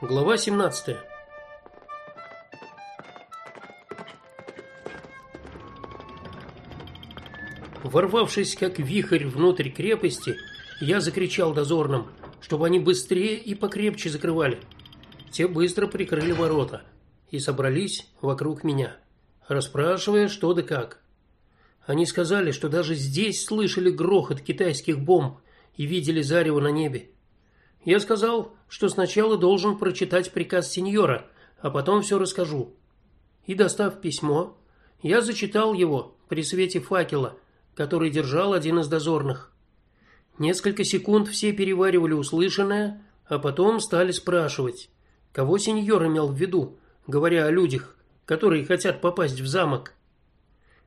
Глава 17. Ворвавшись как вихрь внутрь крепости, я закричал дозорным, чтобы они быстрее и покрепче закрывали. Те быстро прикрыли ворота и собрались вокруг меня, расспрашивая, что да как. Они сказали, что даже здесь слышали грохот китайских бомб и видели зарево на небе. Я сказал, что сначала должен прочитать приказ сеньора, а потом все расскажу. И достав письмо, я зачитал его при свете факела, который держал один из дозорных. Несколько секунд все переваривали услышанное, а потом стали спрашивать, кого сеньор имел в виду, говоря о людях, которые хотят попасть в замок.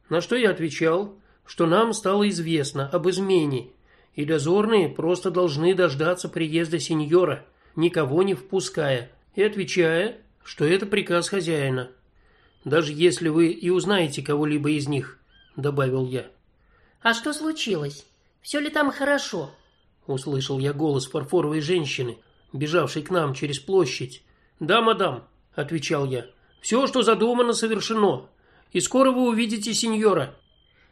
На что я отвечал, что нам стало известно об измене и дозорные просто должны дождаться приезда сеньора, никого не впуская, и отвечая, что это приказ хозяина. Даже если вы и узнаете кого-либо из них, добавил я. А что случилось? Все ли там хорошо? услышал я голос фарфоровой женщины, бежавшей к нам через площадь. "Да, мадам", отвечал я. «Все, что задумано, совершено, и скоро вы увидите сеньора".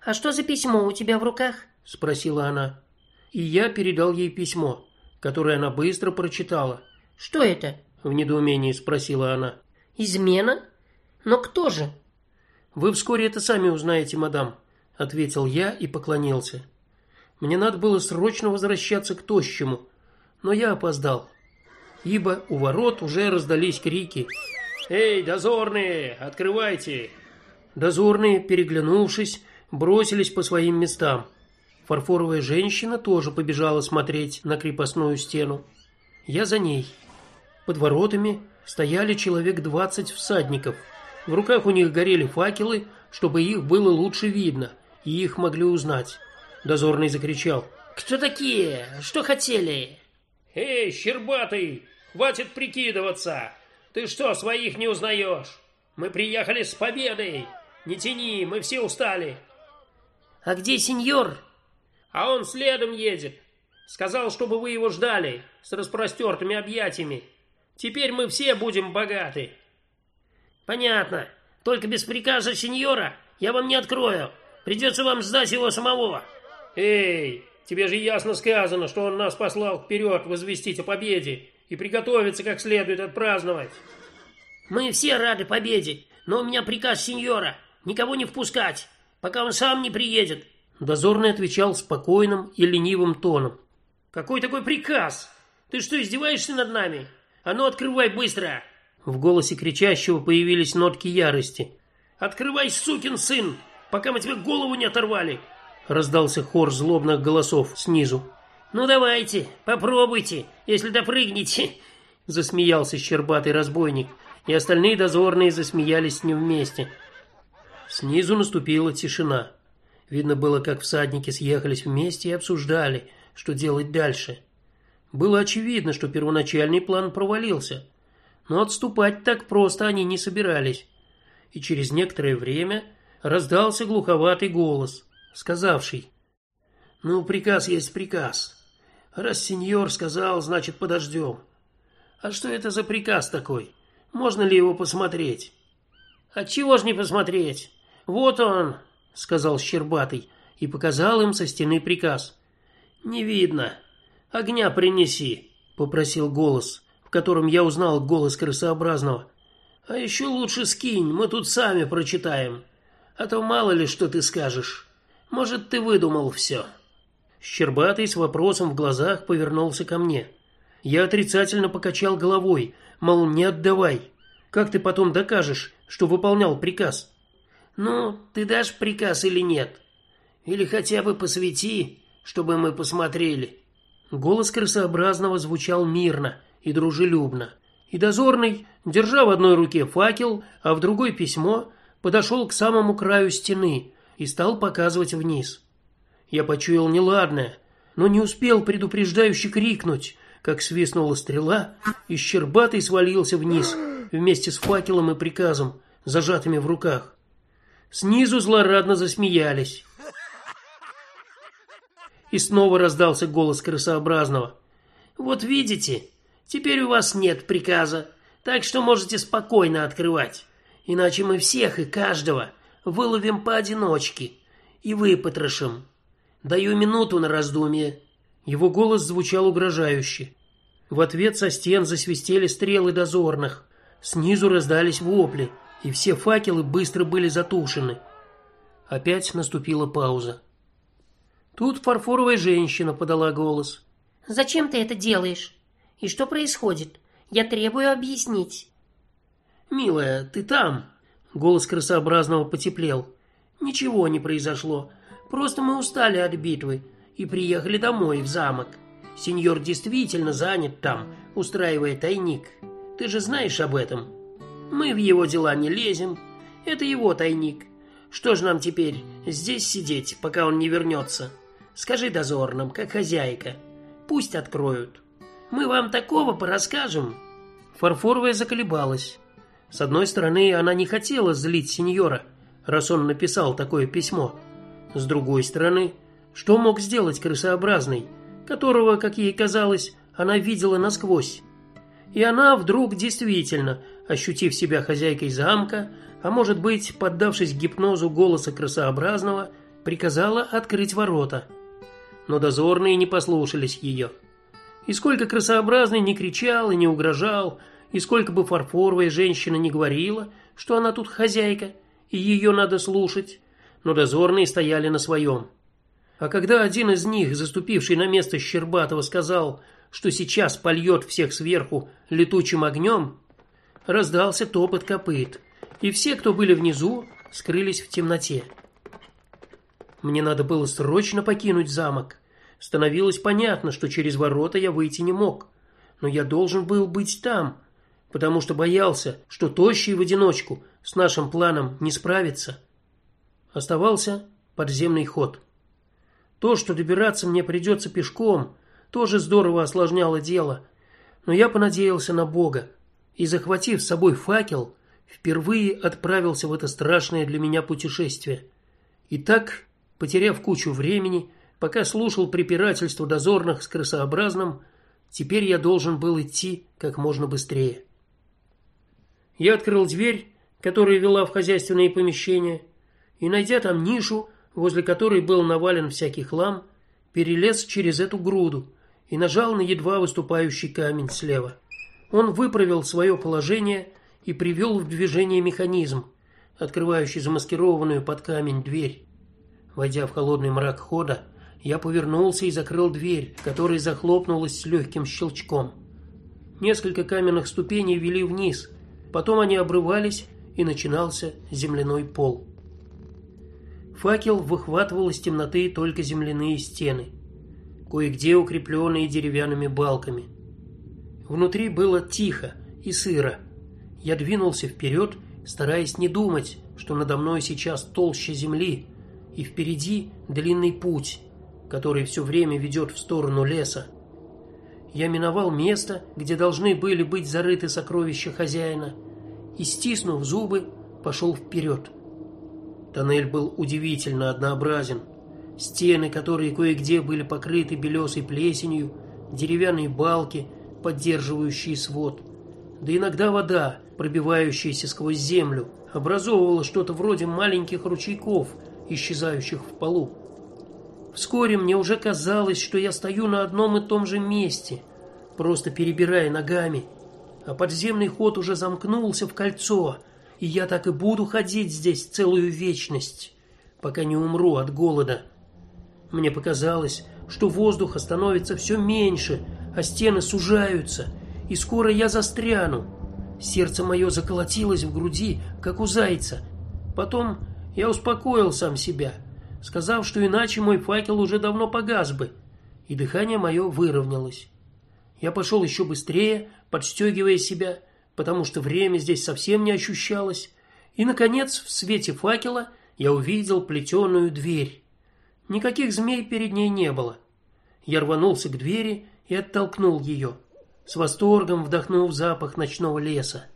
А что за письмо у тебя в руках? спросила она и я передал ей письмо, которое она быстро прочитала. Что это? в недоумении спросила она. Измена? Но кто же? Вы вскоре это сами узнаете, мадам, ответил я и поклонился. Мне надо было срочно возвращаться к тощему, но я опоздал, ибо у ворот уже раздались крики: "Эй, дозорные, открывайте!" Дозорные, переглянувшись, бросились по своим местам. Фарфоровая женщина тоже побежала смотреть на крепостную стену. Я за ней. Под воротами стояли человек двадцать всадников. В руках у них горели факелы, чтобы их было лучше видно, и их могли узнать. Дозорный закричал: "Кто такие? Что хотели?" "Эй, щербатый, хватит прикидываться. Ты что, своих не узнаешь? Мы приехали с победой. Не тяни, мы все устали". "А где сеньор?" А он следом едет. Сказал, чтобы вы его ждали с распростертыми объятиями. Теперь мы все будем богаты. Понятно. Только без приказа сеньора я вам не открою. Придется вам ждать его самого. Эй, тебе же ясно сказано, что он нас послал вперед возвестить о победе и приготовиться как следует отпраздновать. Мы все рады победе, но у меня приказ сеньора никого не впускать, пока он сам не приедет. Дозорный отвечал спокойным и ленивым тоном. Какой такой приказ? Ты что, издеваешься над нами? А ну открывай быстро. В голосе кричащего появились нотки ярости. Открывай, сукин сын, пока мы тебе голову не оторвали. Раздался хор злобных голосов снизу. Ну давайте, попробуйте, если допрыгнете, засмеялся щербатый разбойник, и остальные дозорные засмеялись с ним вместе. Снизу наступила тишина. Видно было, как всадники съехались вместе и обсуждали, что делать дальше. Было очевидно, что первоначальный план провалился, но отступать так просто они не собирались. И через некоторое время раздался глуховатый голос, сказавший: "Ну, приказ есть приказ. Раз сеньор сказал, значит, подождем. А что это за приказ такой? Можно ли его посмотреть?" "А чего ж не посмотреть? Вот он, сказал Щербатый и показал им со стены приказ. Не видно. Огня принеси, попросил голос, в котором я узнал голос крысообразного. А еще лучше скинь, мы тут сами прочитаем. А то мало ли что ты скажешь. Может, ты выдумал все. Щербатый с вопросом в глазах повернулся ко мне. Я отрицательно покачал головой, мол, не отдавай. Как ты потом докажешь, что выполнял приказ? Ну, ты дашь приказ или нет? Или хотя бы посвети, чтобы мы посмотрели. Голос крысообразного звучал мирно и дружелюбно. И дозорный, держа в одной руке факел, а в другой письмо, подошел к самому краю стены и стал показывать вниз. Я почуял неладное, но не успел предупреждающе крикнуть, как свистнула стрела, и щербатый свалился вниз вместе с факелом и приказом, зажатыми в руках. Снизу злорадно засмеялись. И снова раздался голос крысообразного. Вот видите, Теперь у вас нет приказа, так что можете спокойно открывать. Иначе мы всех и каждого выловим поодиночке и выпотрошим. Даю минуту на раздумье. Его голос звучал угрожающе. В ответ со стен засвистели стрелы дозорных. Снизу раздались вопли, и все факелы быстро были затушены. Опять наступила пауза. Тут фарфоровая женщина подала голос. Зачем ты это делаешь? И что происходит? Я требую объяснить. Милая, ты там? Голос красообразного потеплел. Ничего не произошло. Просто мы устали от битвы и приехали домой в замок. Сеньор действительно занят там, устраивая тайник. Ты же знаешь об этом. Мы в его дела не лезем. Это его тайник. Что ж нам теперь здесь сидеть, пока он не вернется? Скажи дозорным, как хозяйка. Пусть откроют. Мы вам такого порасскажем. Фарфоровая заколебалась. С одной стороны, она не хотела злить сеньора, раз он написал такое письмо. С другой стороны, что мог сделать крысообразный, которого, как ей казалось, она видела насквозь? И она вдруг действительно, ощутив себя хозяйкой замка, а может быть, поддавшись гипнозу голоса крысообразного, приказала открыть ворота. Но дозорные не послушались ее. И сколько крысообразный не кричал и не угрожал, и сколько бы фарфоровая женщина не говорила, что она тут хозяйка и ее надо слушать, но дозорные стояли на своем. А когда один из них, заступивший на место Щербатова, сказал, что сейчас польет всех сверху летучим огнем, раздался топот копыт, и все, кто были внизу, скрылись в темноте. Мне надо было срочно покинуть замок. Становилось понятно, что через ворота я выйти не мог, но я должен был быть там, потому что боялся, что тощий в одиночку с нашим планом не справится. Оставался подземный ход. То, что добираться мне придется пешком, тоже здорово осложняло дело, но я понадеялся на Бога и, захватив с собой факел, впервые отправился в это страшное для меня путешествие. И так, потеряв кучу времени, пока слушал препирательства дозорных с крысообразным, теперь я должен был идти как можно быстрее. Я открыл дверь, которая вела в хозяйственные помещения, и найдя там нишу, возле которой был навален всякий хлам, перелез через эту груду и нажал на едва выступающий камень слева. Он выправил свое положение и привел в движение механизм, открывающий замаскированную под камень дверь. Войдя в холодный мрак хода, я повернулся и закрыл дверь, которая захлопнулась с легким щелчком. Несколько каменных ступеней вели вниз, потом они обрывались, и начинался земляной пол. Факел выхватывал из темноты только земляные стены, кое-где укрепленные деревянными балками. Внутри было тихо и сыро. Я двинулся вперед, стараясь не думать, что надо мной сейчас толща земли, и впереди длинный путь, который все время ведет в сторону леса. Я миновал место, где должны были быть зарыты сокровища хозяина, и стиснув зубы, пошел вперед. Тоннель был удивительно однообразен. Стены, которые кое-где были покрыты белесой плесенью, деревянные балки, поддерживающие свод, да иногда вода, пробивающаяся сквозь землю, образовывала что-то вроде маленьких ручейков, исчезающих в полу. Вскоре мне уже казалось, что я стою на одном и том же месте, просто перебирая ногами, а подземный ход уже замкнулся в кольцо, и я так и буду ходить здесь целую вечность, пока не умру от голода. Мне показалось, что воздуха становится все меньше, а стены сужаются, и скоро я застряну. Сердце мое заколотилось в груди, как у зайца. Потом я успокоил сам себя, сказав, что иначе мой факел уже давно погас бы, и дыхание мое выровнялось. Я пошел еще быстрее, подстегивая себя, потому что время здесь совсем не ощущалось, и наконец, в свете факела я увидел плетеную дверь. Никаких змей перед ней не было. Я рванулся к двери и оттолкнул ее, с восторгом вдохнув запах ночного леса.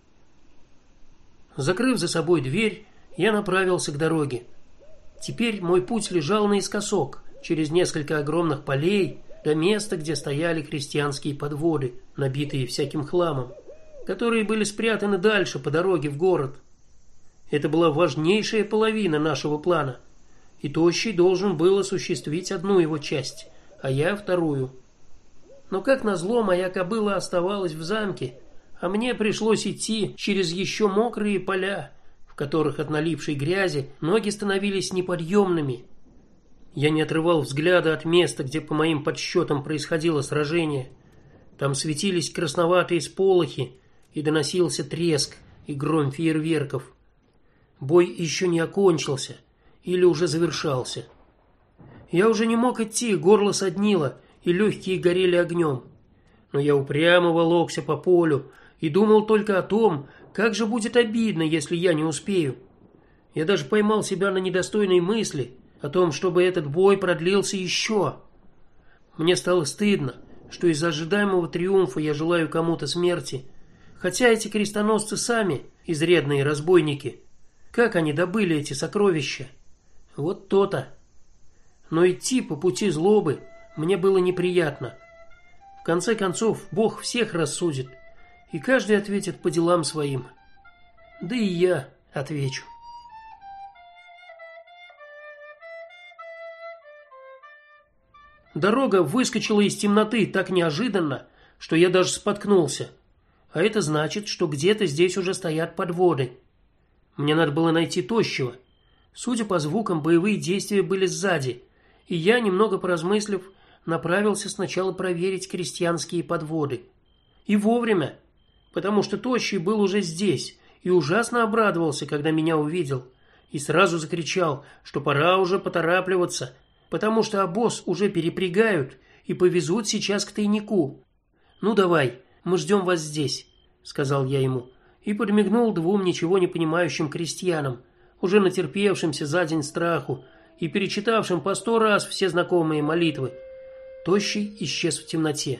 Закрыв за собой дверь, я направился к дороге. Теперь мой путь лежал наискосок, через несколько огромных полей, до места, где стояли крестьянские подводы, набитые всяким хламом, которые были спрятаны дальше по дороге в город. Это была важнейшая половина нашего плана. И Тощий должен был осуществить одну его часть, а я вторую. Но как назло, моя кобыла оставалась в замке, а мне пришлось идти через еще мокрые поля, в которых от налипшей грязи ноги становились неподъемными. Я не отрывал взгляда от места, где по моим подсчетам происходило сражение. Там светились красноватые сполохи, и доносился треск и гром фейерверков. Бой еще не окончился или уже завершался. Я уже не мог идти, горло соднило, и легкие горели огнем. Но я упрямо волокся по полю и думал только о том, как же будет обидно, если я не успею. Я даже поймал себя на недостойной мысли о том, чтобы этот бой продлился еще. Мне стало стыдно, что из ожидаемого триумфа я желаю кому-то смерти, хотя эти крестоносцы сами изрядные разбойники. Как они добыли эти сокровища? Вот то-то. Но идти по пути злобы мне было неприятно. В конце концов, Бог всех рассудит, и каждый ответит по делам своим. Да и я отвечу. Дорога выскочила из темноты так неожиданно, что я даже споткнулся. А это значит, что где-то здесь уже стоят подводы. Мне надо было найти тощего. Судя по звукам, боевые действия были сзади, и я, немного поразмыслив, направился сначала проверить крестьянские подводы. И вовремя, потому что тощий был уже здесь и ужасно обрадовался, когда меня увидел, и сразу закричал, что пора уже поторапливаться, потому что обоз уже перепрягают и повезут сейчас к тайнику. Ну давай, мы ждем вас здесь, сказал я ему и подмигнул двум ничего не понимающим крестьянам, уже натерпевшимся за день страху и перечитавшим по сто раз все знакомые молитвы. Тощий исчез в темноте.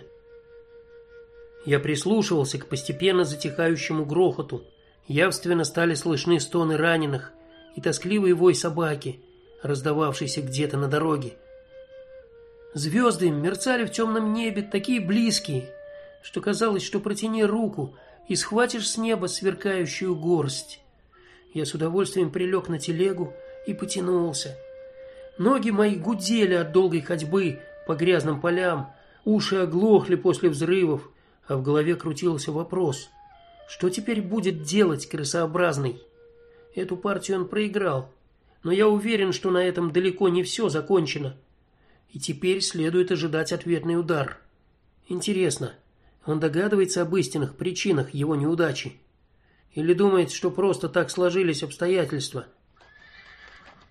Я прислушивался к постепенно затихающему грохоту. Явственно стали слышны стоны раненых и тоскливый вой собаки, раздававшийся где-то на дороге. Звезды мерцали в темном небе, такие близкие, что казалось, что протяни руку и схватишь с неба сверкающую горсть. Я с удовольствием прилег на телегу и потянулся. Ноги мои гудели от долгой ходьбы по грязным полям, уши оглохли после взрывов, а в голове крутился вопрос: что теперь будет делать крысообразный? Эту партию он проиграл, но я уверен, что на этом далеко не все закончено. И теперь следует ожидать ответный удар. Интересно, он догадывается об истинных причинах его неудачи или думает, что просто так сложились обстоятельства?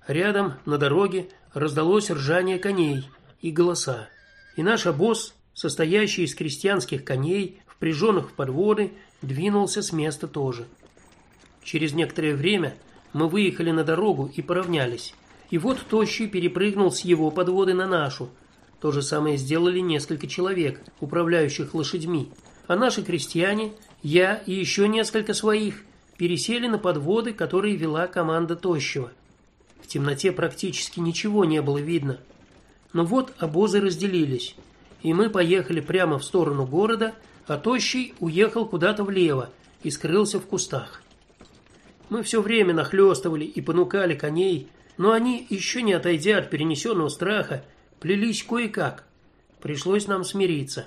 Рядом на дороге раздалось ржание коней и голоса. И наш обоз, состоящий из крестьянских коней, впряженных в подводы, двинулся с места тоже. Через некоторое время мы выехали на дорогу и поравнялись. И вот тощий перепрыгнул с его подводы на нашу. То же самое сделали несколько человек, управляющих лошадьми. А наши крестьяне, я и еще несколько своих, пересели на подводы, которые вела команда тощего. В темноте практически ничего не было видно. Но вот обозы разделились, и мы поехали прямо в сторону города, а тощий уехал куда-то влево и скрылся в кустах. Мы все время нахлестывали и понукали коней, но они, еще не отойдя от перенесенного страха, плелись кое-как. Пришлось нам смириться.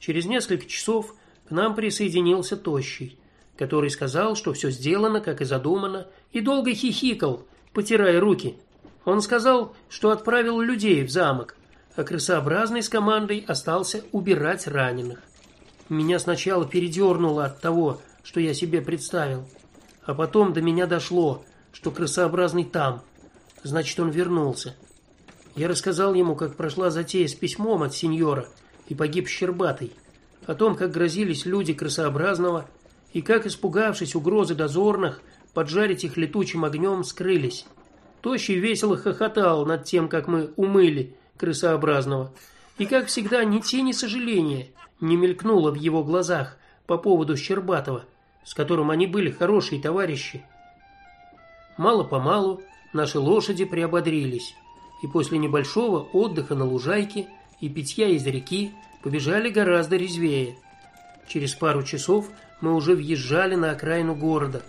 Через несколько часов к нам присоединился тощий, который сказал, что все сделано, как и задумано, и долго хихикал, потирая руки. Он сказал, что отправил людей в замок, а крысообразный с командой остался убирать раненых. Меня сначала передернуло от того, что я себе представил, а потом до меня дошло, что крысообразный там. Значит, он вернулся. Я рассказал ему, как прошла затея с письмом от сеньора и погиб Щербатый, о том, как грозились люди крысообразного и как, испугавшись угрозы дозорных, поджарить их летучим огнем, скрылись. Тощий весело хохотал над тем, как мы умыли крысообразного, и как всегда ни тени сожаления не мелькнуло в его глазах по поводу Щербатова, с которым они были хорошие товарищи. Мало-помалу наши лошади приободрились и после небольшого отдыха на лужайке и питья из реки побежали гораздо резвее. Через пару часов мы уже въезжали на окраину города.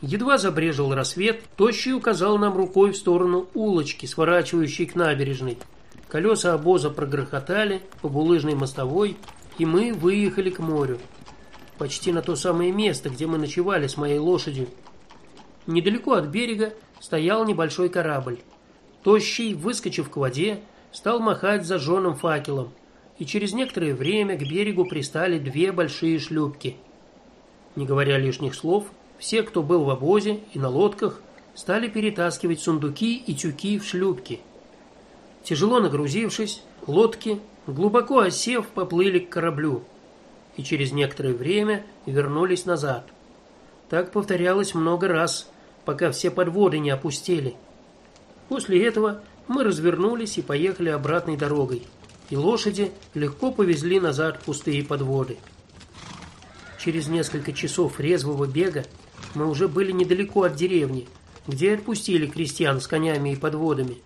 Едва забрежил рассвет, Тощий указал нам рукой в сторону улочки, сворачивающей к набережной. Колеса обоза прогрохотали по булыжной мостовой, и мы выехали к морю. Почти на то самое место, где мы ночевали с моей лошадью. Недалеко от берега стоял небольшой корабль. Тощий, выскочив к воде, стал махать зажженным факелом, и через некоторое время к берегу пристали две большие шлюпки. Не говоря лишних слов, все, кто был в обозе и на лодках, стали перетаскивать сундуки и тюки в шлюпки. Тяжело нагрузившись, лодки, глубоко осев, поплыли к кораблю и через некоторое время вернулись назад. Так повторялось много раз, пока все подводы не опустели. После этого мы развернулись и поехали обратной дорогой, и лошади легко повезли назад пустые подводы. Через несколько часов резвого бега мы уже были недалеко от деревни, где отпустили крестьян с конями и подводами.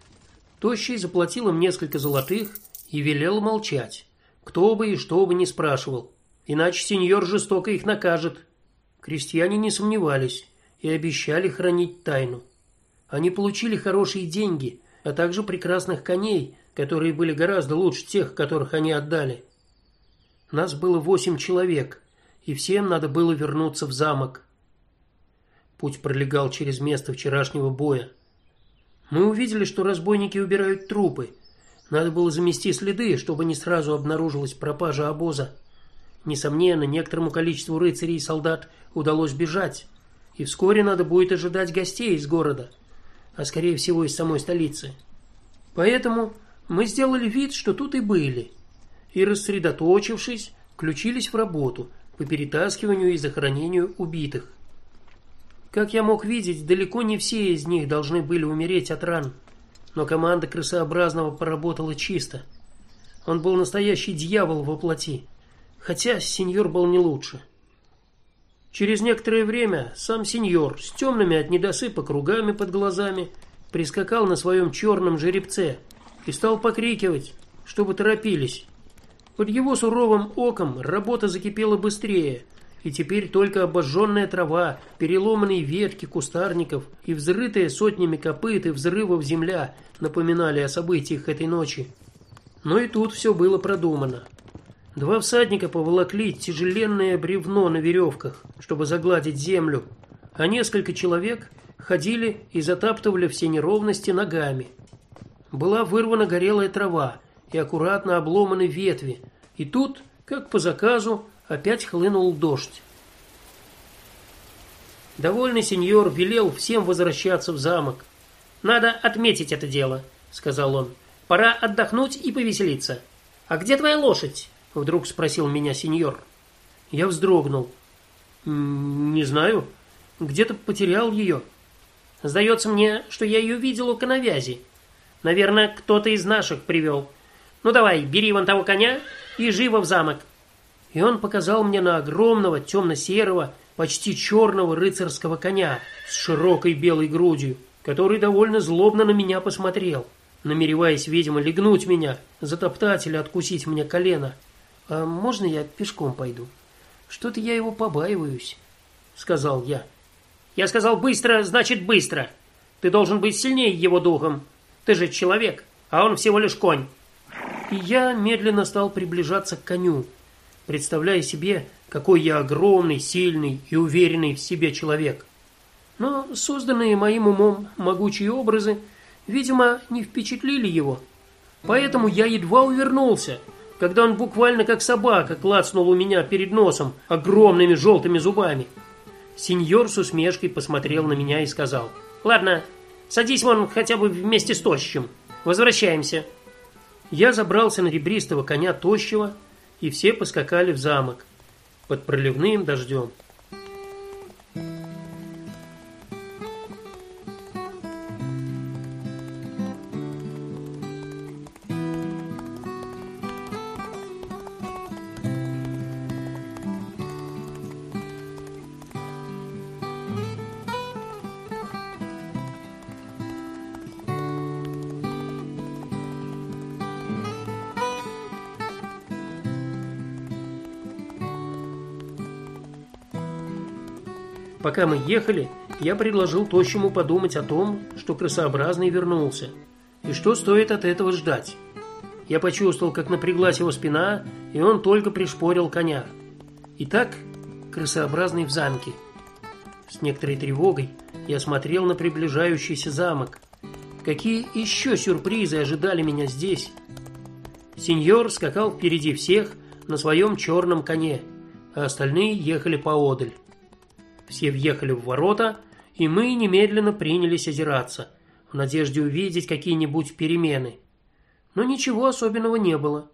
Тощий заплатил им несколько золотых и велел молчать, кто бы и что бы ни спрашивал, иначе сеньор жестоко их накажет. Крестьяне не сомневались и обещали хранить тайну. Они получили хорошие деньги, а также прекрасных коней, которые были гораздо лучше тех, которых они отдали. Нас было восемь человек, и всем надо было вернуться в замок. Путь пролегал через место вчерашнего боя. Мы увидели, что разбойники убирают трупы. Надо было замести следы, чтобы не сразу обнаружилась пропажа обоза. Несомненно, некоторому количеству рыцарей и солдат удалось бежать, и вскоре надо будет ожидать гостей из города, а скорее всего из самой столицы. Поэтому мы сделали вид, что тут и были, и рассредоточившись, включились в работу по перетаскиванию и захоронению убитых. Как я мог видеть, далеко не все из них должны были умереть от ран, но команда крысообразного поработала чисто. Он был настоящий дьявол во плоти, хотя сеньор был не лучше. Через некоторое время сам сеньор с темными от недосыпа кругами под глазами прискакал на своем черном жеребце и стал покрикивать, чтобы торопились. Под его суровым оком работа закипела быстрее, и теперь только обожженная трава, переломанные ветки кустарников и взрытая сотнями копыт и взрывов земля напоминали о событиях этой ночи. Но и тут все было продумано. Два всадника поволокли тяжеленное бревно на веревках, чтобы загладить землю, а несколько человек ходили и затаптывали все неровности ногами. Была вырвана горелая трава и аккуратно обломаны ветви, и тут, как по заказу, опять хлынул дождь. Довольный сеньор велел всем возвращаться в замок. Надо отметить это дело, сказал он. Пора отдохнуть и повеселиться. А где твоя лошадь? Вдруг спросил меня сеньор. Я вздрогнул. Не знаю, где-то потерял ее. Сдается мне, что я ее видел у коновязи. Наверное, кто-то из наших привел. Ну давай, бери вон того коня и живо в замок. И он показал мне на огромного темно-серого, почти черного рыцарского коня с широкой белой грудью, который довольно злобно на меня посмотрел, намереваясь, видимо, легнуть меня, затоптать или откусить мне колено. А можно я пешком пойду? Что-то я его побаиваюсь, сказал я. Я сказал быстро, значит быстро. Ты должен быть сильнее его духом. Ты же человек, а он всего лишь конь. И я медленно стал приближаться к коню, представляя себе, какой я огромный, сильный и уверенный в себе человек. Но созданные моим умом могучие образы, видимо, не впечатлили его. Поэтому я едва увернулся когда он буквально как собака клацнул у меня перед носом огромными желтыми зубами. Сеньор с усмешкой посмотрел на меня и сказал: "Ладно, садись вон хотя бы вместе с тощим. Возвращаемся". Я забрался на ребристого коня тощего, и все поскакали в замок под проливным дождем. Пока мы ехали, я предложил тощему подумать о том, что красообразный вернулся. И что стоит от этого ждать? Я почувствовал, как напряглась его спина, и он только пришпорил коня. Итак, красообразный в замке. С некоторой тревогой я смотрел на приближающийся замок. Какие еще сюрпризы ожидали меня здесь? Сеньор скакал впереди всех на своем черном коне, а остальные ехали поодаль. Все въехали в ворота, и мы немедленно принялись озираться, в надежде увидеть какие-нибудь перемены. Но ничего особенного не было.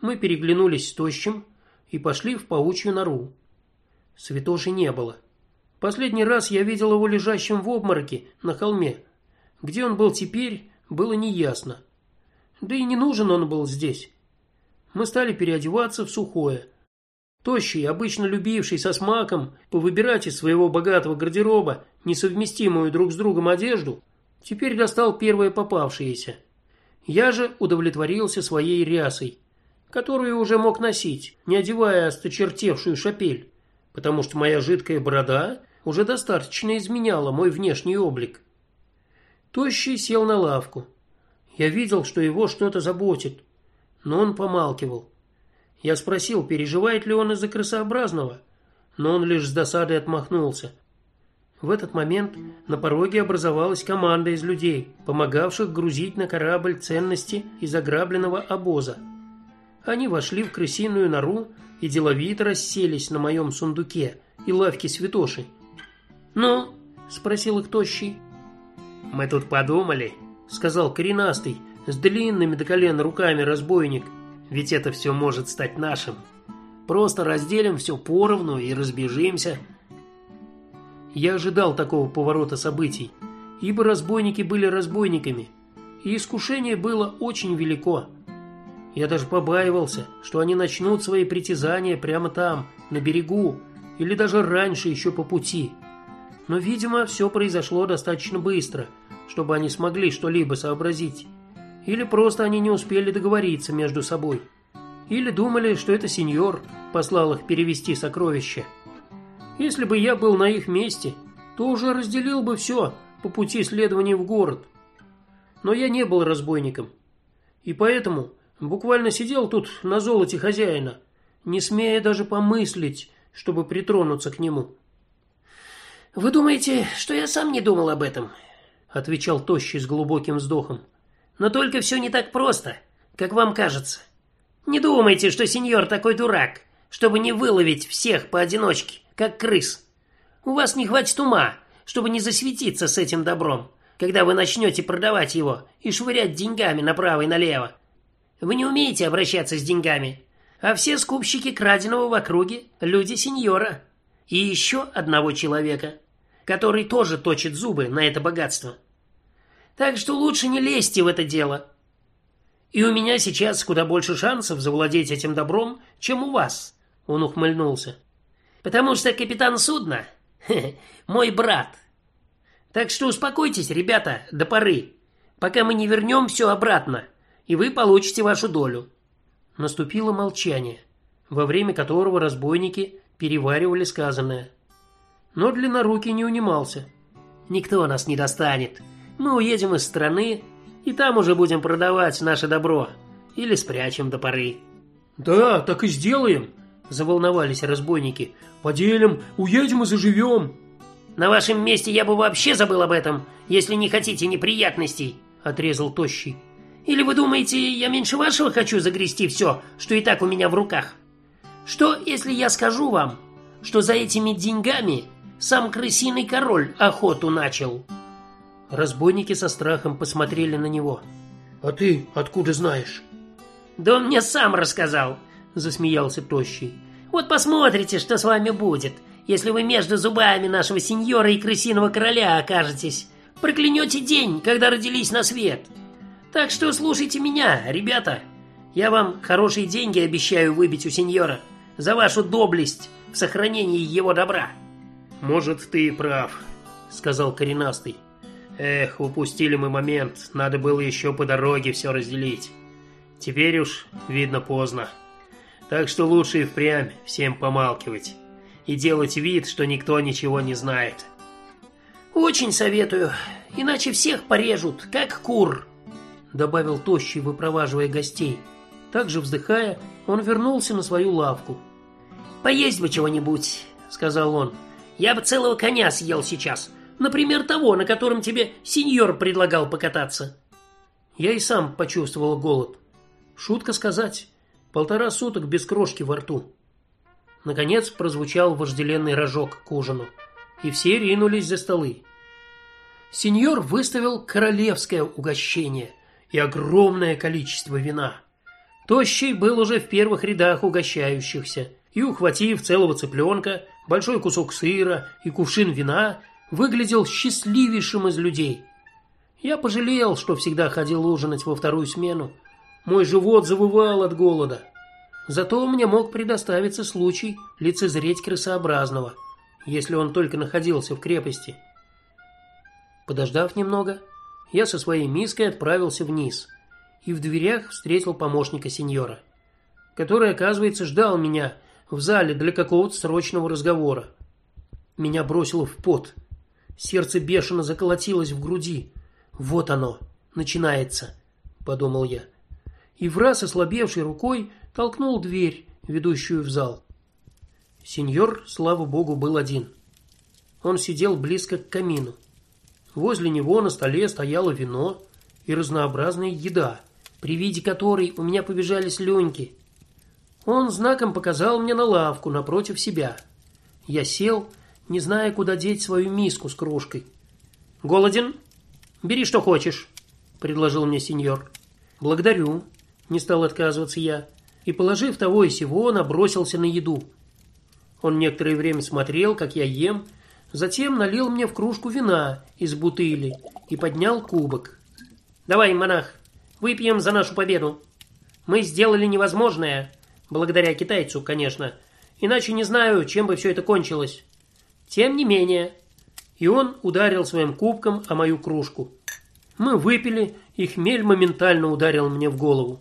Мы переглянулись с тощим и пошли в паучью нору. Святоши не было. Последний раз я видел его лежащим в обмороке на холме. Где он был теперь, было неясно. Да и не нужен он был здесь. Мы стали переодеваться в сухое. Тощий, обычно любивший со смаком повыбирать из своего богатого гардероба несовместимую друг с другом одежду, теперь достал первое попавшееся. Я же удовлетворился своей рясой, которую уже мог носить, не одевая осточертевшую шапель, потому что моя жидкая борода уже достаточно изменяла мой внешний облик. Тощий сел на лавку. Я видел, что его что-то заботит, но он помалкивал. Я спросил, переживает ли он из-за красообразного, но он лишь с досадой отмахнулся. В этот момент на пороге образовалась команда из людей, помогавших грузить на корабль ценности из ограбленного обоза. Они вошли в крысиную нору и деловито расселись на моем сундуке и лавке святоши. "Ну?" спросил их тощий. "Мы тут подумали", сказал коренастый, с длинными до колен руками разбойник. Ведь это все может стать нашим. Просто разделим все поровну и разбежимся. Я ожидал такого поворота событий, ибо разбойники были разбойниками, и искушение было очень велико. Я даже побаивался, что они начнут свои притязания прямо там, на берегу, или даже раньше еще по пути. Но, видимо, все произошло достаточно быстро, чтобы они смогли что-либо сообразить. Или просто они не успели договориться между собой. Или думали, что это сеньор послал их перевести сокровища. Если бы я был на их месте, то уже разделил бы все по пути следования в город. Но я не был разбойником. И поэтому буквально сидел тут на золоте хозяина, не смея даже помыслить, чтобы притронуться к нему. Вы думаете, что я сам не думал об этом? отвечал тощий с глубоким вздохом. Но только все не так просто, как вам кажется. Не думайте, что сеньор такой дурак, чтобы не выловить всех поодиночке, как крыс. У вас не хватит ума, чтобы не засветиться с этим добром, когда вы начнете продавать его и швырять деньгами направо и налево. Вы не умеете обращаться с деньгами, а все скупщики краденого в округе люди сеньора и еще одного человека, который тоже точит зубы на это богатство. Так что лучше не лезьте в это дело. И у меня сейчас куда больше шансов завладеть этим добром, чем у вас. Он ухмыльнулся. Потому что капитан судна мой брат. Так что успокойтесь, ребята, до поры, пока мы не вернем все обратно, и вы получите вашу долю. Наступило молчание, во время которого разбойники переваривали сказанное. Но длиннорукий не унимался. Никто нас не достанет. Мы уедем из страны, и там уже будем продавать наше добро или спрячем до поры. Да, так и сделаем, заволновались разбойники. Поделим, уедем и заживем. На вашем месте я бы вообще забыл об этом, если не хотите неприятностей, отрезал тощий. Или вы думаете, я меньше вашего хочу загрести все, что и так у меня в руках? Что, если я скажу вам, что за этими деньгами сам крысиный король охоту начал? Разбойники со страхом посмотрели на него. А ты откуда знаешь? Да он мне сам рассказал, засмеялся тощий. Вот посмотрите, что с вами будет, если вы между зубами нашего сеньора и крысиного короля окажетесь. Проклянете день, когда родились на свет. Так что слушайте меня, ребята. Я вам хорошие деньги обещаю выбить у сеньора за вашу доблесть в сохранении его добра. Может, ты и прав, сказал коренастый. Эх, упустили мы момент, надо было еще по дороге все разделить. Теперь уж видно поздно. Так что лучше и впрямь всем помалкивать. и делать вид, что никто ничего не знает. Очень советую, иначе всех порежут, как кур, добавил тощий, выпроваживая гостей. Также вздыхая, он вернулся на свою лавку. Поесть бы чего-нибудь, сказал он. Я бы целого коня съел сейчас, например, того, на котором тебе сеньор предлагал покататься. Я и сам почувствовал голод. Шутка сказать, полтора суток без крошки во рту. Наконец прозвучал вожделенный рожок к ужину, и все ринулись за столы. Сеньор выставил королевское угощение и огромное количество вина. Тощий был уже в первых рядах угощающихся, и ухватив целого цыпленка, большой кусок сыра и кувшин вина, выглядел счастливейшим из людей. Я пожалел, что всегда ходил ужинать во вторую смену. Мой живот завывал от голода. Зато мне мог предоставиться случай лицезреть крысообразного, если он только находился в крепости. Подождав немного, я со своей миской отправился вниз и в дверях встретил помощника сеньора, который, оказывается, ждал меня в зале для какого-то срочного разговора. Меня бросило в пот. Сердце бешено заколотилось в груди. Вот оно, начинается, подумал я. И в раз ослабевшей рукой толкнул дверь, ведущую в зал. Сеньор, слава богу, был один. Он сидел близко к камину. Возле него на столе стояло вино и разнообразная еда, при виде которой у меня побежали слюнки. Он знаком показал мне на лавку напротив себя. Я сел, не зная, куда деть свою миску с кружкой. Голоден? Бери что хочешь, предложил мне сеньор. Благодарю, не стал отказываться я, и положив того и сего, набросился на еду. Он некоторое время смотрел, как я ем, затем налил мне в кружку вина из бутыли и поднял кубок. Давай, монах, выпьем за нашу победу. Мы сделали невозможное, благодаря китайцу, конечно. Иначе не знаю, чем бы все это кончилось. Тем не менее, и он ударил своим кубком о мою кружку. Мы выпили, и хмель моментально ударил мне в голову.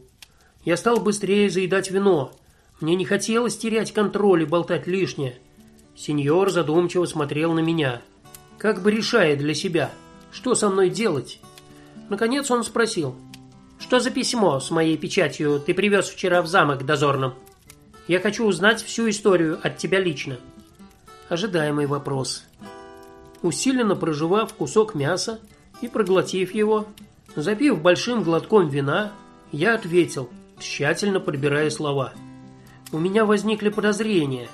Я стал быстрее заедать вино. Мне не хотелось терять контроль и болтать лишнее. Сеньор задумчиво смотрел на меня, как бы решая для себя, что со мной делать. Наконец он спросил: что за письмо с моей печатью ты привез вчера в замок дозорным? Я хочу узнать всю историю от тебя лично. Ожидаемый вопрос. Усиленно прожевав кусок мяса и проглотив его, запив большим глотком вина, я ответил, тщательно подбирая слова. У меня возникли подозрения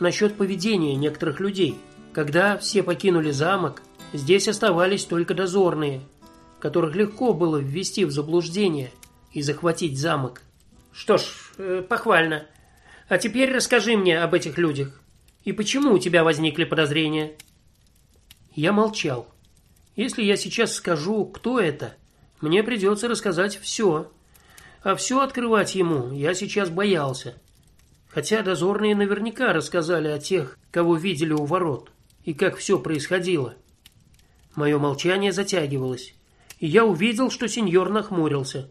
насчет поведения некоторых людей. Когда все покинули замок, здесь оставались только дозорные – которых легко было ввести в заблуждение и захватить замок. Что ж, э, похвально. А теперь расскажи мне об этих людях. И почему у тебя возникли подозрения? Я молчал. Если я сейчас скажу, кто это, мне придется рассказать все. А все открывать ему я сейчас боялся. Хотя дозорные наверняка рассказали о тех, кого видели у ворот, и как все происходило. Мое молчание затягивалось и я увидел, что сеньор нахмурился.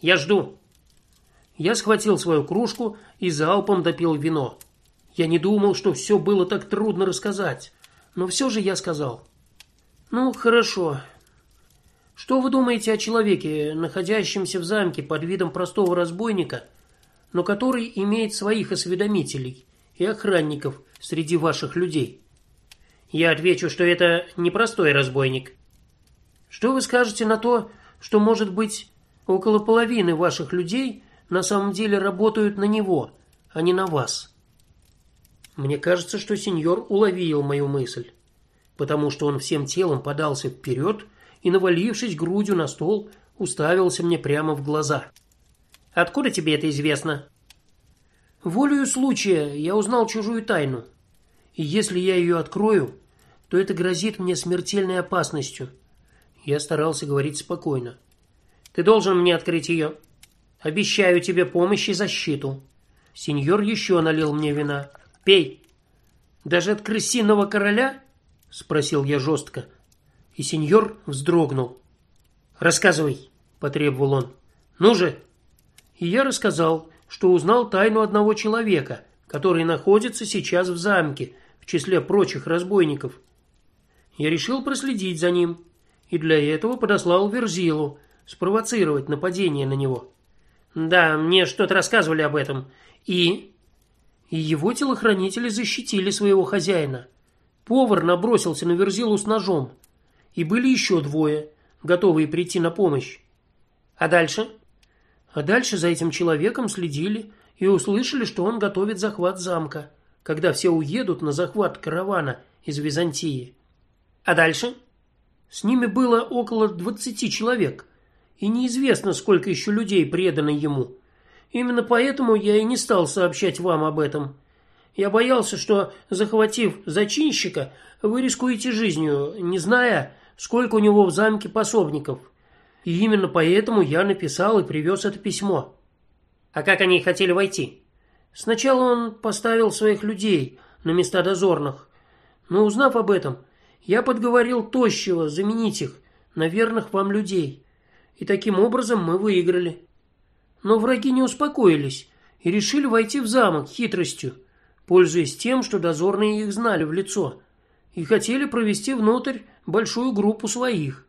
Я жду. Я схватил свою кружку и залпом допил вино. Я не думал, что все было так трудно рассказать, но все же я сказал: "Ну, хорошо. Что вы думаете о человеке, находящемся в замке под видом простого разбойника, но который имеет своих осведомителей и охранников среди ваших людей?" Я отвечу, что это не простой разбойник. Что вы скажете на то, что может быть около половины ваших людей на самом деле работают на него, а не на вас? Мне кажется, что сеньор уловил мою мысль, потому что он всем телом подался вперед и, навалившись грудью на стол, уставился мне прямо в глаза. Откуда тебе это известно? Волею случая я узнал чужую тайну. И если я ее открою, то это грозит мне смертельной опасностью. Я старался говорить спокойно. Ты должен мне открыть ее. Обещаю тебе помощь и защиту. Сеньор еще налил мне вина. Пей. Даже от крысиного короля? спросил я жестко. И сеньор вздрогнул. Рассказывай, потребовал он. Ну же. И я рассказал, что узнал тайну одного человека, который находится сейчас в замке в числе прочих разбойников. Я решил проследить за ним и для этого подослал Верзилу спровоцировать нападение на него. Да, мне что-то рассказывали об этом. И и его телохранители защитили своего хозяина. Повар набросился на Верзилу с ножом, и были еще двое, готовые прийти на помощь. А дальше? А дальше за этим человеком следили и услышали, что он готовит захват замка, когда все уедут на захват каравана из Византии. А дальше? С ними было около двадцати человек, и неизвестно, сколько еще людей предано ему. Именно поэтому я и не стал сообщать вам об этом. Я боялся, что захватив зачинщика, вы рискуете жизнью, не зная, сколько у него в замке пособников. И именно поэтому я написал и привез это письмо. А как они хотели войти? Сначала он поставил своих людей на места дозорных. Но узнав об этом, я подговорил тощего заменить их на верных вам людей. И таким образом мы выиграли. Но враги не успокоились и решили войти в замок хитростью, пользуясь тем, что дозорные их знали в лицо, и хотели провести внутрь большую группу своих.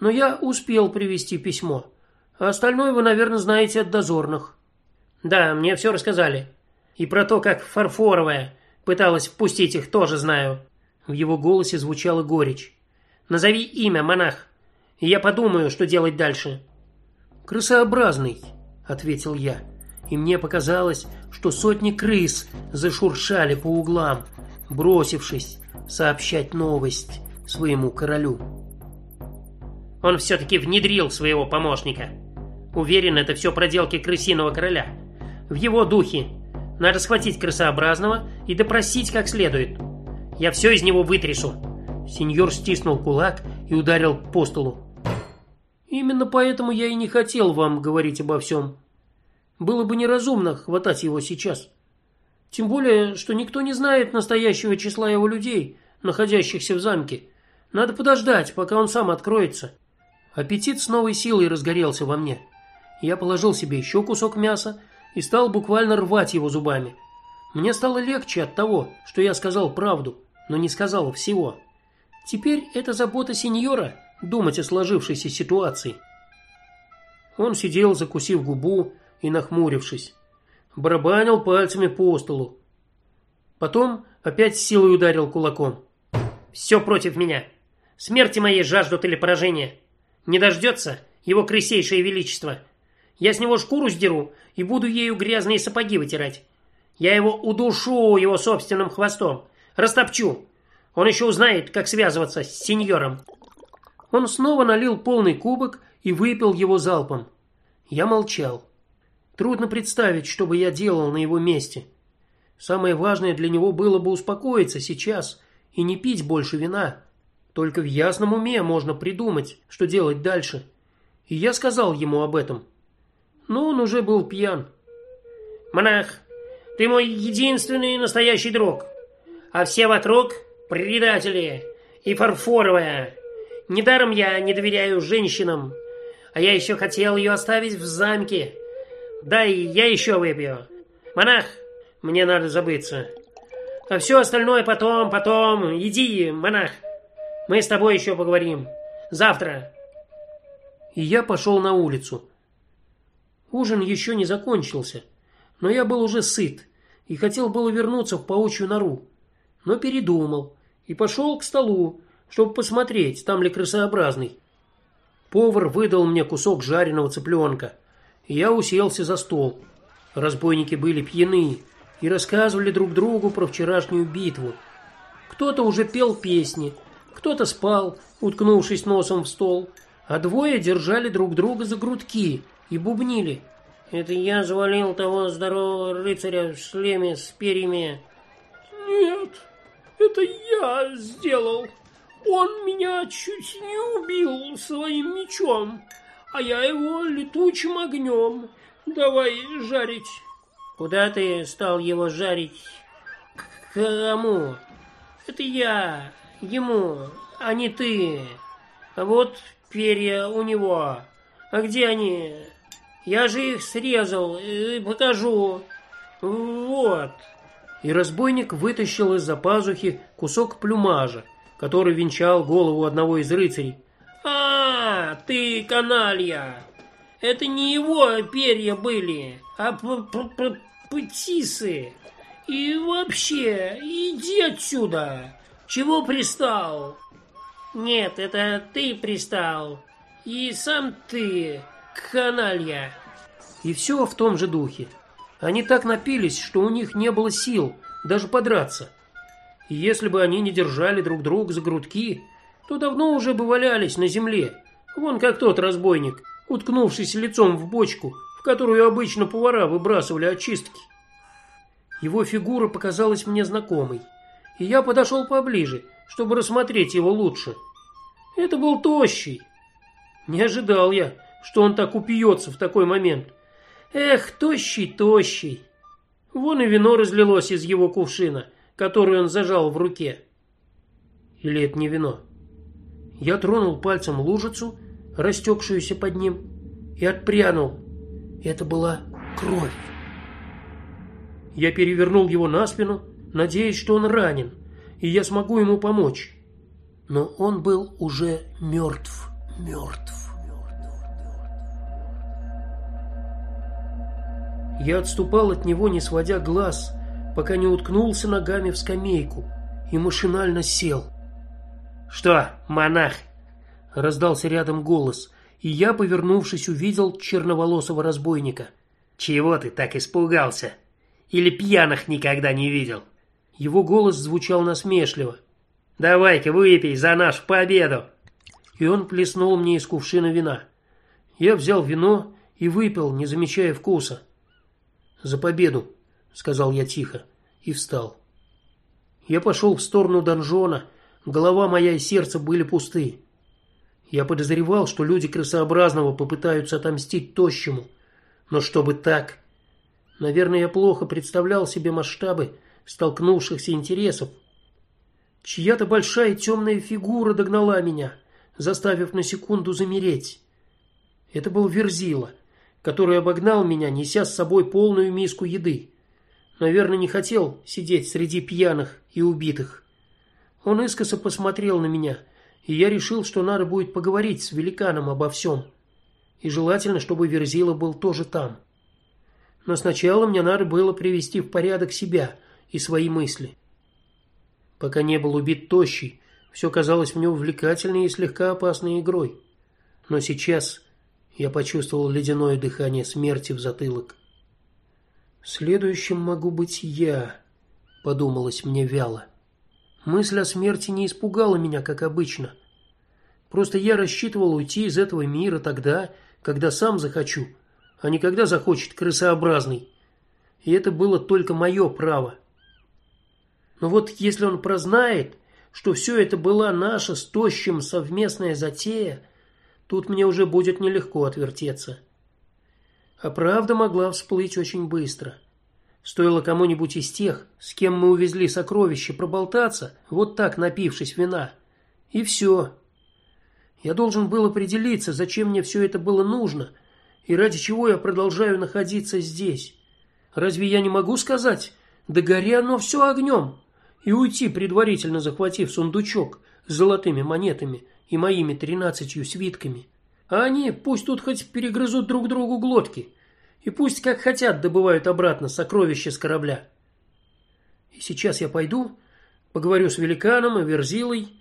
Но я успел привести письмо. А остальное вы, наверное, знаете от дозорных. Да, мне все рассказали. И про то, как Фарфоровая пыталась впустить их, тоже знаю. В его голосе звучала горечь. Назови имя, монах, и я подумаю, что делать дальше. Крысообразный, ответил я. И мне показалось, что сотни крыс зашуршали по углам, бросившись сообщать новость своему королю. Он все таки внедрил своего помощника. Уверен, это все проделки крысиного короля. В его духе. Надо схватить крысообразного и допросить как следует. Я все из него вытрясу. Сеньор стиснул кулак и ударил по столу. Именно поэтому я и не хотел вам говорить обо всем. Было бы неразумно хватать его сейчас. Тем более, что никто не знает настоящего числа его людей, находящихся в замке. Надо подождать, пока он сам откроется. Аппетит с новой силой разгорелся во мне. Я положил себе еще кусок мяса и стал буквально рвать его зубами. Мне стало легче от того, что я сказал правду, но не сказал всего. Теперь это забота сеньора думать о сложившейся ситуации. Он сидел, закусив губу и нахмурившись, барабанил пальцами по столу. Потом опять силой ударил кулаком. Все против меня. Смерти моей жаждут или поражения. Не дождется его крысейшее величество. Я с него шкуру сдеру и буду ею грязные сапоги вытирать. Я его удушу его собственным хвостом, растопчу. Он еще узнает, как связываться с сеньором. Он снова налил полный кубок и выпил его залпом. Я молчал. Трудно представить, что бы я делал на его месте. Самое важное для него было бы успокоиться сейчас и не пить больше вина. Только в ясном уме можно придумать, что делать дальше. И я сказал ему об этом. Но он уже был пьян. Монах, ты мой единственный настоящий друг. А все вокруг предатели и фарфоровая. Недаром я не доверяю женщинам, а я еще хотел ее оставить в замке. Дай я еще выпью. Монах, мне надо забыться. А все остальное потом, потом. Иди, монах. Мы с тобой еще поговорим. Завтра. И я пошел на улицу. Ужин еще не закончился, но я был уже сыт и хотел было вернуться в паучью нору, но передумал и пошел к столу, чтобы посмотреть, там ли крысообразный. Повар выдал мне кусок жареного цыпленка, и я уселся за стол. Разбойники были пьяны и рассказывали друг другу про вчерашнюю битву. Кто-то уже пел песни, кто-то спал, уткнувшись носом в стол, а двое держали друг друга за грудки и бубнили: "Это я завалил того здорового рыцаря в шлеме с перьями". "Нет, это я сделал", он меня чуть не убил своим мечом, а я его летучим огнем. Давай жарить. Куда ты стал его жарить? К кому? Это я, ему, а не ты. А вот перья у него. А где они? Я же их срезал, и покажу. Вот. и разбойник вытащил из-за пазухи кусок плюмажа, который венчал голову одного из рыцарей. А, ты каналья. Это не его перья были, а птицы. И вообще, иди отсюда. Чего пристал? Нет, это ты пристал. И сам ты, каналья. И все в том же духе. Они так напились, что у них не было сил даже подраться. И если бы они не держали друг друга за грудки, то давно уже бы валялись на земле. Вон как тот разбойник, уткнувшись лицом в бочку, в которую обычно повара выбрасывали очистки. Его фигура показалась мне знакомой, и я подошел поближе, чтобы рассмотреть его лучше. Это был тощий. Не ожидал я, что он так упьется в такой момент. Эх, тощий, тощий. Вон и вино разлилось из его кувшина, который он зажал в руке. Или это не вино? Я тронул пальцем лужицу, растекшуюся под ним, и отпрянул. Это была кровь. Я перевернул его на спину, надеясь, что он ранен, и я смогу ему помочь. Но он был уже мертв, мертв. Я отступал от него, не сводя глаз, пока не уткнулся ногами в скамейку и машинально сел. Что, монах? раздался рядом голос, и я, повернувшись, увидел черноволосого разбойника. Чего ты так испугался? Или пьяных никогда не видел? Его голос звучал насмешливо. Давай-ка выпей за нашу победу. И он плеснул мне из кувшина вина. Я взял вино и выпил, не замечая вкуса. За победу, сказал я тихо и встал. Я пошел в сторону донжона. Голова моя и сердце были пусты. Я подозревал, что люди крысообразного попытаются отомстить тощему, но чтобы так, Наверное, я плохо представлял себе масштабы столкнувшихся интересов. Чья-то большая темная фигура догнала меня, заставив на секунду замереть. Это был Верзила, который обогнал меня, неся с собой полную миску еды. Наверное, не хотел сидеть среди пьяных и убитых. Он искоса посмотрел на меня, и я решил, что надо будет поговорить с великаном обо всем. И желательно, чтобы Верзила был тоже там. Но сначала мне надо было привести в порядок себя и свои мысли. Пока не был убит тощий, все казалось мне увлекательной и слегка опасной игрой. Но сейчас я почувствовал ледяное дыхание смерти в затылок. Следующим могу быть я, подумалось мне вяло. Мысль о смерти не испугала меня, как обычно. Просто я рассчитывал уйти из этого мира тогда, когда сам захочу, а не когда захочет крысообразный. И это было только мое право. Но вот если он прознает, что все это была наша с тощим совместная затея, тут мне уже будет нелегко отвертеться. А правда могла всплыть очень быстро. Стоило кому-нибудь из тех, с кем мы увезли сокровища, проболтаться, вот так напившись вина, и все. Я должен был определиться, зачем мне все это было нужно и ради чего я продолжаю находиться здесь? Разве я не могу сказать: "Да гори оно все огнем" и уйти, предварительно захватив сундучок с золотыми монетами и моими тринадцатью свитками? А они пусть тут хоть перегрызут друг другу глотки, и пусть как хотят добывают обратно сокровища с корабля. И сейчас я пойду, поговорю с великаном и Верзилой,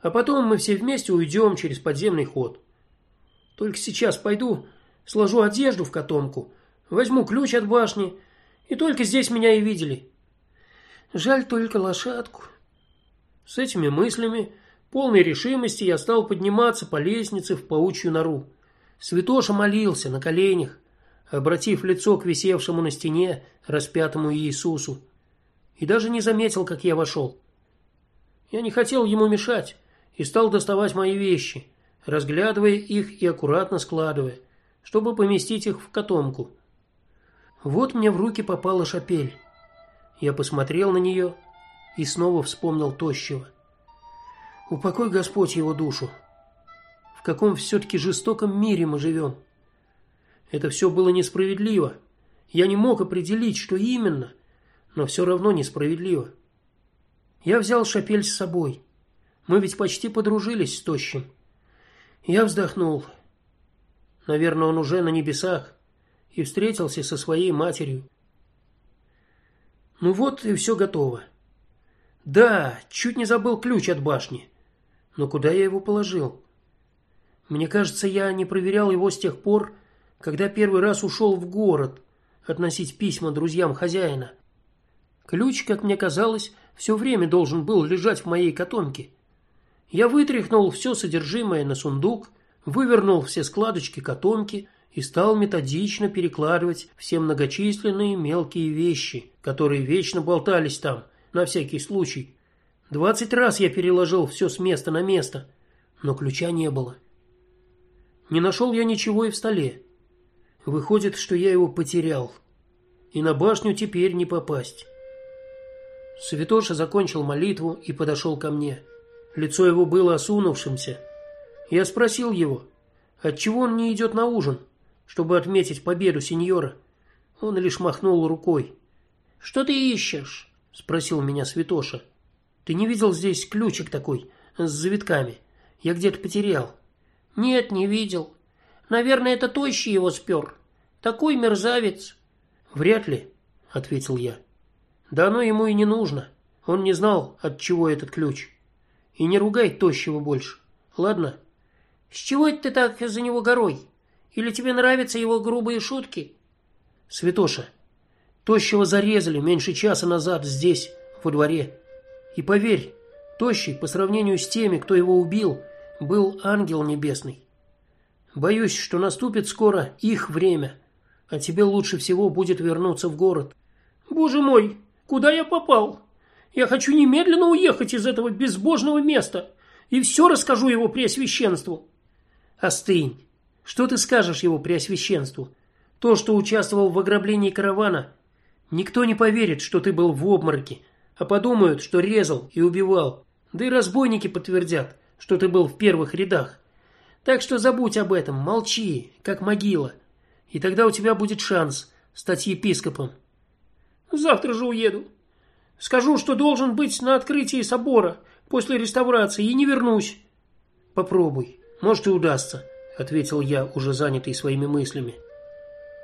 а потом мы все вместе уйдем через подземный ход. Только сейчас пойду сложу одежду в котомку, возьму ключ от башни, и только здесь меня и видели. Жаль только лошадку. С этими мыслями, полной решимости, я стал подниматься по лестнице в паучью нору. Святоша молился на коленях, обратив лицо к висевшему на стене распятому Иисусу, и даже не заметил, как я вошел. Я не хотел ему мешать и стал доставать мои вещи, разглядывая их и аккуратно складывая чтобы поместить их в котомку. Вот мне в руки попала шапель. Я посмотрел на нее и снова вспомнил тощего. Упокой Господь его душу. В каком все таки жестоком мире мы живем. Это все было несправедливо. Я не мог определить, что именно, но все равно несправедливо. Я взял шапель с собой. Мы ведь почти подружились с Тощим. Я вздохнул. Наверное, он уже на небесах и встретился со своей матерью. Ну вот и все готово. Да, чуть не забыл ключ от башни. Но куда я его положил? Мне кажется, я не проверял его с тех пор, когда первый раз ушел в город относить письма друзьям хозяина. Ключ, как мне казалось, все время должен был лежать в моей котомке. Я вытряхнул все содержимое на сундук, вывернул все складочки котомки и стал методично перекладывать все многочисленные мелкие вещи, которые вечно болтались там, на всякий случай. Двадцать раз я переложил все с места на место, но ключа не было. Не нашел я ничего и в столе. Выходит, что я его потерял. И на башню теперь не попасть. Святоша закончил молитву и подошел ко мне. Лицо его было осунувшимся. Я спросил его, отчего он не идет на ужин, чтобы отметить победу сеньора. Он лишь махнул рукой. Что ты ищешь? спросил меня Святоша. Ты не видел здесь ключик такой с завитками? Я где-то потерял. Нет, не видел. Наверное, это тощий его спер. Такой мерзавец. Вряд ли, ответил я. Да оно ему и не нужно. Он не знал, от чего этот ключ. И не ругай тощего больше. Ладно? С чего это ты так за него горой? Или тебе нравятся его грубые шутки? Святоша, тощего зарезали меньше часа назад здесь, во дворе. И поверь, тощий по сравнению с теми, кто его убил, был ангел небесный. Боюсь, что наступит скоро их время, а тебе лучше всего будет вернуться в город. Боже мой, Куда я попал? Я хочу немедленно уехать из этого безбожного места и все расскажу его преосвященству. Остынь. Что ты скажешь его преосвященству? То, что участвовал в ограблении каравана, никто не поверит, что ты был в обмороке, а подумают, что резал и убивал. Да и разбойники подтвердят, что ты был в первых рядах. Так что забудь об этом, молчи, как могила. И тогда у тебя будет шанс стать епископом. Завтра же уеду. Скажу, что должен быть на открытии собора после реставрации и не вернусь. Попробуй. Может и удастся, ответил я, уже занятый своими мыслями.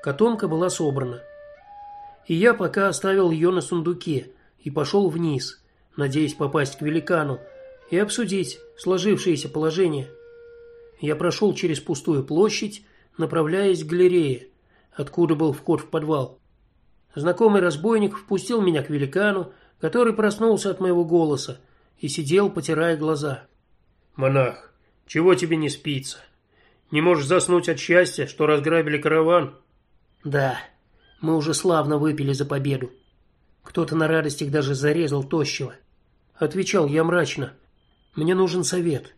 Котомка была собрана. И я пока оставил ее на сундуке и пошел вниз, надеясь попасть к великану и обсудить сложившееся положение. Я прошел через пустую площадь, направляясь к галерее, откуда был вход в подвал. Знакомый разбойник впустил меня к великану, который проснулся от моего голоса и сидел, потирая глаза. Монах, чего тебе не спится? Не можешь заснуть от счастья, что разграбили караван? Да. Мы уже славно выпили за победу. Кто-то на радостях даже зарезал тощего. Отвечал я мрачно. Мне нужен совет.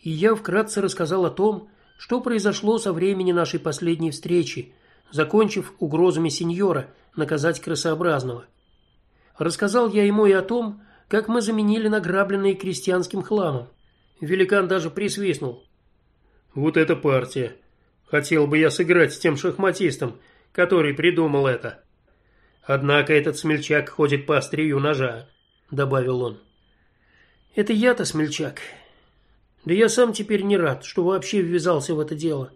И я вкратце рассказал о том, что произошло со времени нашей последней встречи, закончив угрозами сеньора, наказать крысообразного. Рассказал я ему и о том, как мы заменили награбленные крестьянским хламом. Великан даже присвистнул. Вот эта партия. Хотел бы я сыграть с тем шахматистом, который придумал это. Однако этот смельчак ходит по острию ножа, добавил он. Это я-то смельчак. Да я сам теперь не рад, что вообще ввязался в это дело.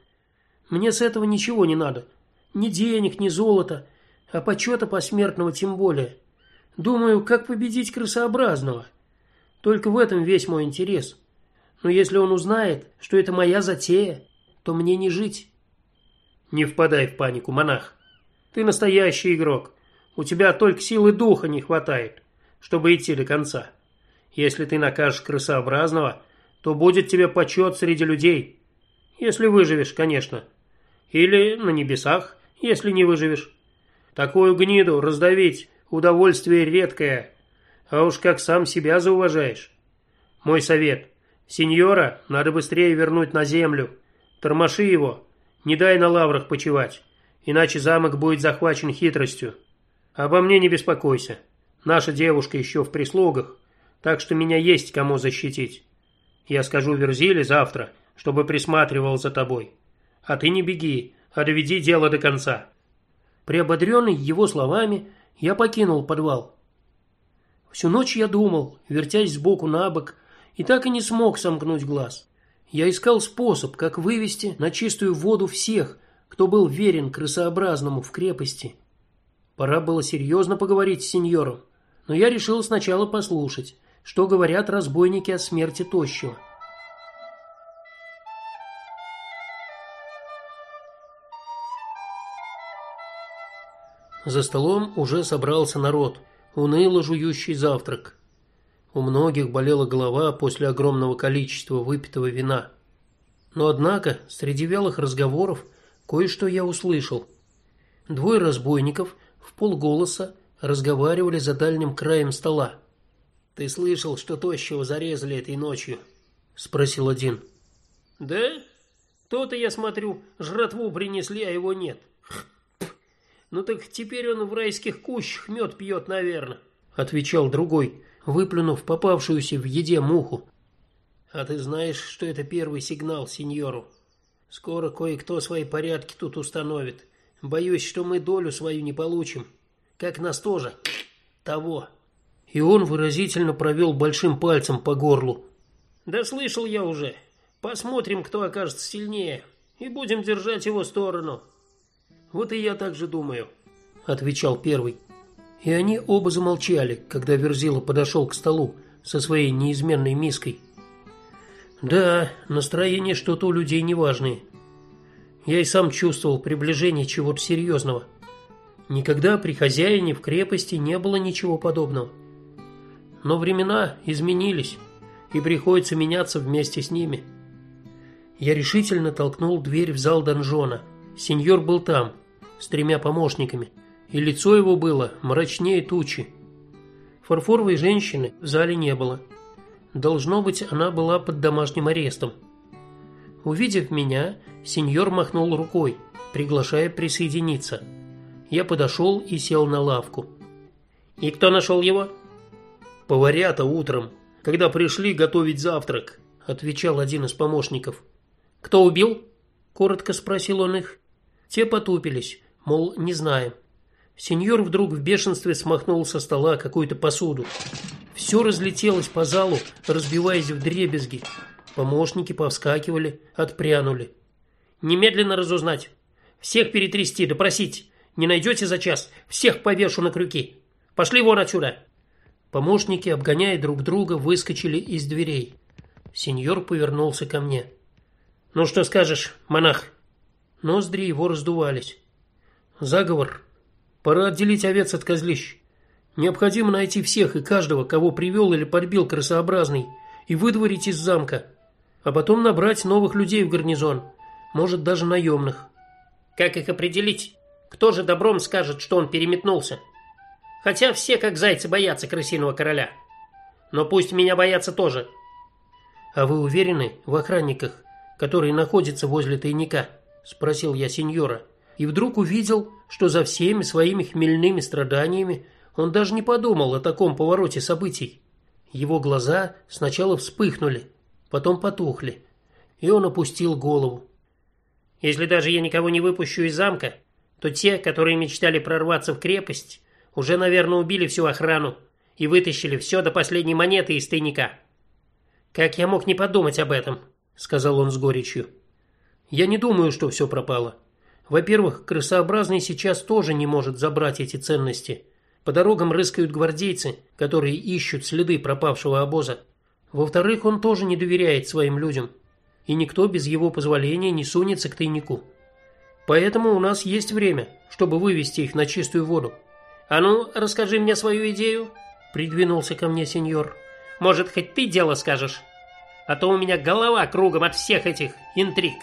Мне с этого ничего не надо. Ни денег, ни золота, а почета посмертного тем более. Думаю, как победить крысообразного. Только в этом весь мой интерес. Но если он узнает, что это моя затея, то мне не жить. Не впадай в панику, монах. Ты настоящий игрок. У тебя только силы духа не хватает, чтобы идти до конца. Если ты накажешь крысообразного, то будет тебе почет среди людей. Если выживешь, конечно. Или на небесах, если не выживешь. Такую гниду раздавить удовольствие редкое, а уж как сам себя зауважаешь. Мой совет: сеньора надо быстрее вернуть на землю. Тормоши его, не дай на лаврах почивать, иначе замок будет захвачен хитростью. Обо мне не беспокойся. Наша девушка еще в прислугах, так что меня есть кому защитить. Я скажу Верзиле завтра, чтобы присматривал за тобой. А ты не беги, а доведи дело до конца. Приободренный его словами, я покинул подвал. Всю ночь я думал, вертясь сбоку на бок, и так и не смог сомкнуть глаз. Я искал способ, как вывести на чистую воду всех, кто был верен крысообразному в крепости. Пора было серьезно поговорить с сеньором, но я решил сначала послушать, что говорят разбойники о смерти тощего. За столом уже собрался народ, уныло жующий завтрак. У многих болела голова после огромного количества выпитого вина. Но однако, среди вялых разговоров кое-что я услышал. Двое разбойников в полголоса разговаривали за дальним краем стола. Ты слышал, что тощего зарезали этой ночью? спросил один. Да? То-то я смотрю, жратву принесли, а его нет. Ну так теперь он в райских кущах мед пьет, наверное, отвечал другой, выплюнув попавшуюся в еде муху. А ты знаешь, что это первый сигнал сеньору? Скоро кое-кто свои порядки тут установит. Боюсь, что мы долю свою не получим. Как нас тоже того. И он выразительно провел большим пальцем по горлу. Да слышал я уже. Посмотрим, кто окажется сильнее, и будем держать его сторону. Вот и я так же думаю, отвечал первый. И они оба замолчали, когда Верзила подошел к столу со своей неизменной миской. Да, настроение что-то у людей неважное. Я и сам чувствовал приближение чего-то серьезного. Никогда при хозяине в крепости не было ничего подобного. Но времена изменились, и приходится меняться вместе с ними. Я решительно толкнул дверь в зал донжона. Сеньор был там, с тремя помощниками и лицо его было мрачнее тучи. Фарфоровой женщины в зале не было. Должно быть, она была под домашним арестом. Увидев меня, сеньор махнул рукой, приглашая присоединиться. Я подошел и сел на лавку. И кто нашел его? Поварята утром, когда пришли готовить завтрак, отвечал один из помощников. Кто убил? коротко спросил он их. Те потупились, мол, не знаем. Сеньор вдруг в бешенстве смахнул со стола какую-то посуду. Все разлетелось по залу, разбиваясь в дребезги. Помощники повскакивали, отпрянули. Немедленно разузнать. Всех перетрясти, допросить. Не найдете за час, всех повешу на крюки. Пошли вон отсюда. Помощники, обгоняя друг друга, выскочили из дверей. Сеньор повернулся ко мне. Ну что скажешь, монах? Ноздри его раздувались. Заговор Пора отделить овец от козлищ. Необходимо найти всех и каждого, кого привел или подбил крысообразный, и выдворить из замка, а потом набрать новых людей в гарнизон, может даже наемных. Как их определить? Кто же добром скажет, что он переметнулся? Хотя все как зайцы боятся крысиного короля. Но пусть меня боятся тоже. А вы уверены в охранниках, которые находятся возле тайника? спросил я сеньора и вдруг увидел, что за всеми своими хмельными страданиями он даже не подумал о таком повороте событий. Его глаза сначала вспыхнули, потом потухли, и он опустил голову. Если даже я никого не выпущу из замка, то те, которые мечтали прорваться в крепость, уже, наверное, убили всю охрану и вытащили все до последней монеты из тайника. Как я мог не подумать об этом, сказал он с горечью. Я не думаю, что все пропало. Во-первых, крысообразный сейчас тоже не может забрать эти ценности. По дорогам рыскают гвардейцы, которые ищут следы пропавшего обоза. Во-вторых, он тоже не доверяет своим людям, и никто без его позволения не сунется к тайнику. Поэтому у нас есть время, чтобы вывести их на чистую воду. А ну, расскажи мне свою идею, придвинулся ко мне сеньор. Может, хоть ты дело скажешь? А то у меня голова кругом от всех этих интриг.